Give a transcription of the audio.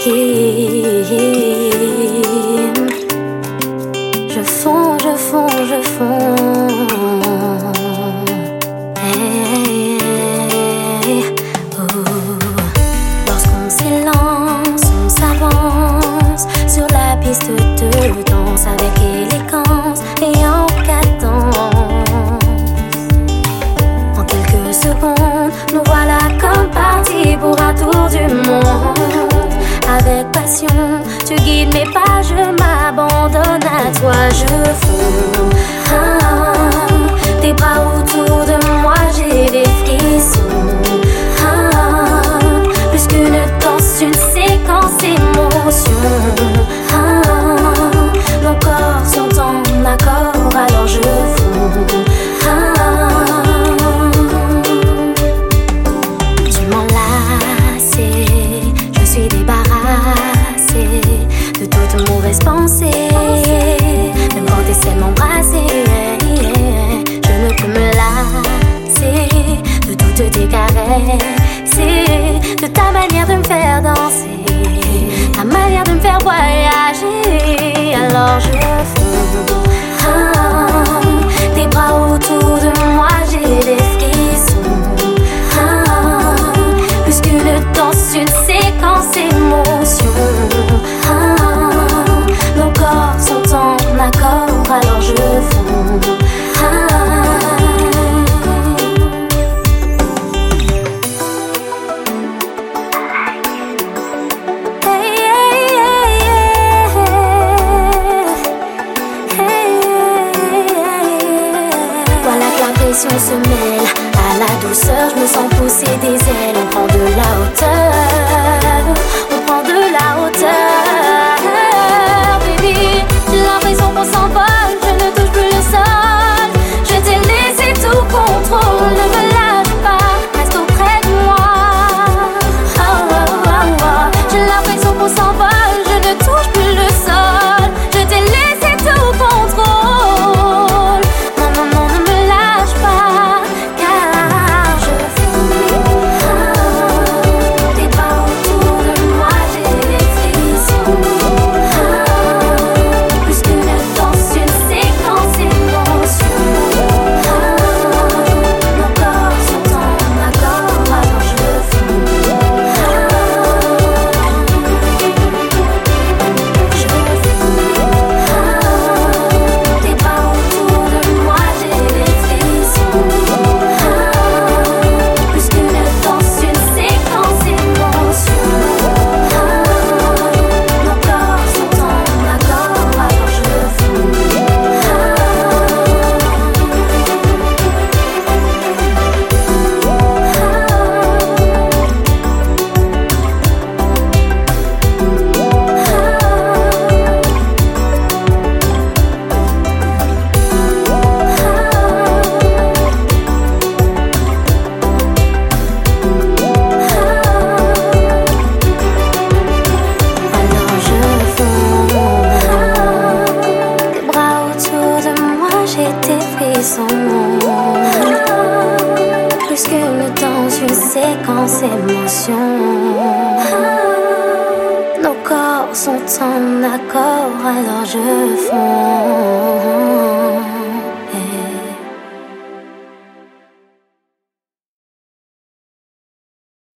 记忆。pas, je m'abandonne à toi, je fous ta manière de me faire danser, ta manière de me faire voyager. Alors je passion se mêle. À la douceur, je me sens pousser des ailes. On prend de la hauteur. son nom. Plus que le temps, je sais quand émotions. Nos corps sont en accord, alors je fonds.